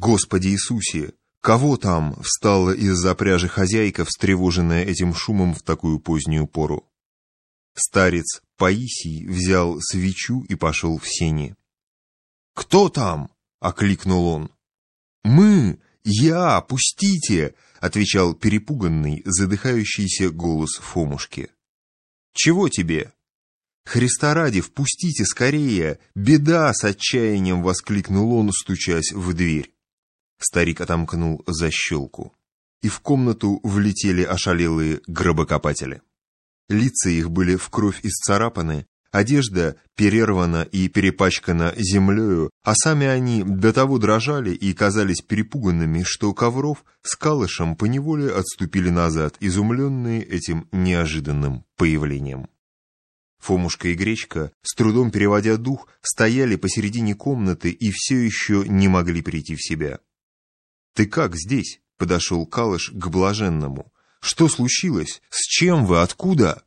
Господи Иисусе! Кого там?» — встала из-за пряжи хозяйка, встревоженная этим шумом в такую позднюю пору. Старец Паисий взял свечу и пошел в сени. «Кто там?» — окликнул он. «Мы! Я! Пустите!» — отвечал перепуганный, задыхающийся голос Фомушки. «Чего тебе?» «Христа ради, впустите скорее! Беда!» — с отчаянием воскликнул он, стучась в дверь. Старик отомкнул защелку, и в комнату влетели ошалелые гробокопатели. Лица их были в кровь исцарапаны, одежда перервана и перепачкана землею, а сами они до того дрожали и казались перепуганными, что Ковров с Калышем поневоле отступили назад, изумленные этим неожиданным появлением. Фомушка и Гречка, с трудом переводя дух, стояли посередине комнаты и все еще не могли прийти в себя. «Ты как здесь?» — подошел Калыш к блаженному. «Что случилось? С чем вы? Откуда?»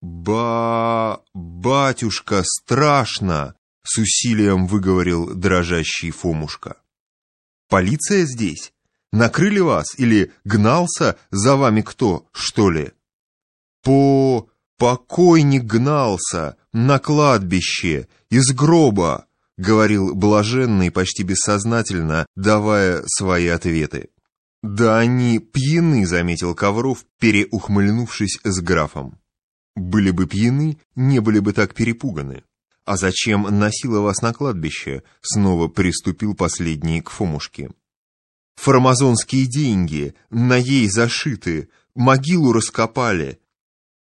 «Ба... батюшка, страшно!» — с усилием выговорил дрожащий Фомушка. «Полиция здесь? Накрыли вас или гнался за вами кто, что ли?» «По... покойник гнался на кладбище, из гроба!» — говорил блаженный почти бессознательно, давая свои ответы. «Да они пьяны», — заметил Ковров, переухмыльнувшись с графом. «Были бы пьяны, не были бы так перепуганы. А зачем носила вас на кладбище?» — снова приступил последний к Фомушке. «Формазонские деньги, на ей зашиты, могилу раскопали»,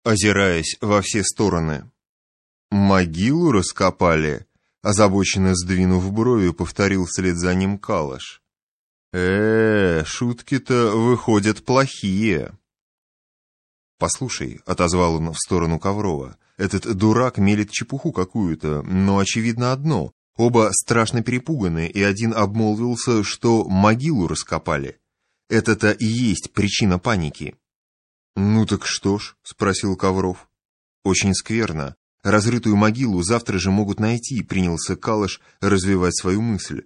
озираясь во все стороны. «Могилу раскопали?» Озабоченно сдвинув брови, повторил вслед за ним Калаш. э шутки-то выходят плохие». «Послушай», — отозвал он в сторону Коврова, — «этот дурак мелет чепуху какую-то, но очевидно одно. Оба страшно перепуганы, и один обмолвился, что могилу раскопали. Это-то и есть причина паники». «Ну так что ж?» — спросил Ковров. «Очень скверно. Разрытую могилу завтра же могут найти, принялся Калыш развивать свою мысль.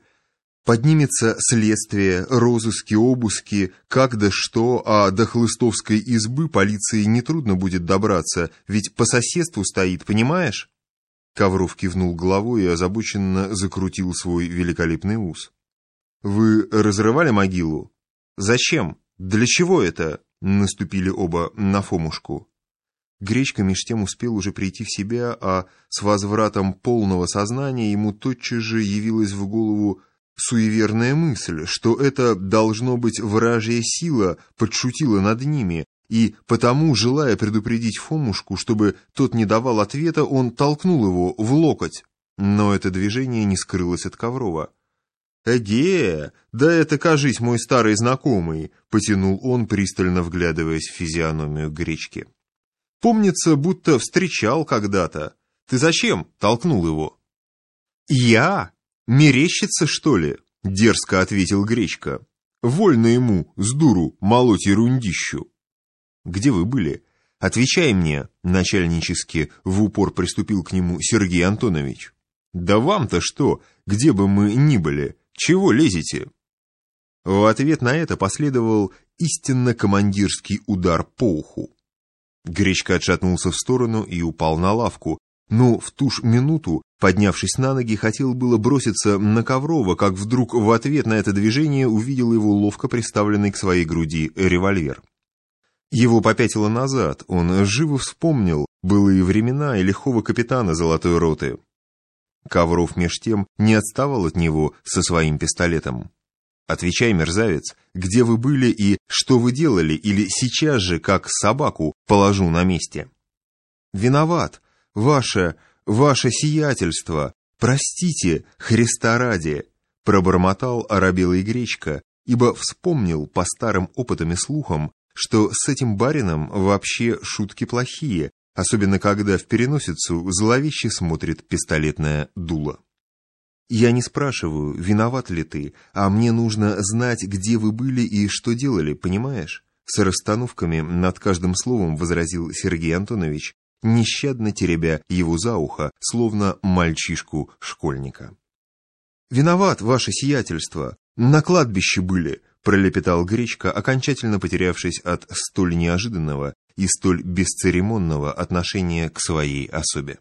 Поднимется следствие, розыски, обыски, как да что, а до хлыстовской избы полиции нетрудно будет добраться, ведь по соседству стоит, понимаешь? Ковров кивнул головой и озабоченно закрутил свой великолепный ус. «Вы разрывали могилу? Зачем? Для чего это?» Наступили оба на Фомушку. Гречка меж тем успел уже прийти в себя, а с возвратом полного сознания ему тотчас же явилась в голову суеверная мысль, что это, должно быть, вражья сила подшутила над ними, и потому, желая предупредить Фомушку, чтобы тот не давал ответа, он толкнул его в локоть. Но это движение не скрылось от Коврова. «Эге, да это, кажись, мой старый знакомый», — потянул он, пристально вглядываясь в физиономию Гречки. Помнится, будто встречал когда-то. Ты зачем толкнул его? Я? Мерещится, что ли? Дерзко ответил Гречка. Вольно ему, с дуру, молоть ерундищу. Где вы были? Отвечай мне, начальнически в упор приступил к нему Сергей Антонович. Да вам-то что, где бы мы ни были, чего лезете? В ответ на это последовал истинно командирский удар по уху. Гречка отшатнулся в сторону и упал на лавку, но в ту ж минуту, поднявшись на ноги, хотел было броситься на Коврова, как вдруг в ответ на это движение увидел его ловко приставленный к своей груди револьвер. Его попятило назад, он живо вспомнил былые времена и лихого капитана Золотой Роты. Ковров меж тем не отставал от него со своим пистолетом. Отвечай, мерзавец, где вы были и что вы делали, или сейчас же, как собаку, положу на месте. Виноват, ваше, ваше сиятельство, простите, Христа ради, пробормотал оробелый гречка, ибо вспомнил по старым опытам и слухам, что с этим барином вообще шутки плохие, особенно когда в переносицу зловеще смотрит пистолетное дуло. Я не спрашиваю, виноват ли ты, а мне нужно знать, где вы были и что делали, понимаешь? С расстановками над каждым словом возразил Сергей Антонович, нещадно теребя его за ухо, словно мальчишку-школьника. «Виноват, ваше сиятельство. На кладбище были, пролепетал Гречка, окончательно потерявшись от столь неожиданного и столь бесцеремонного отношения к своей особе.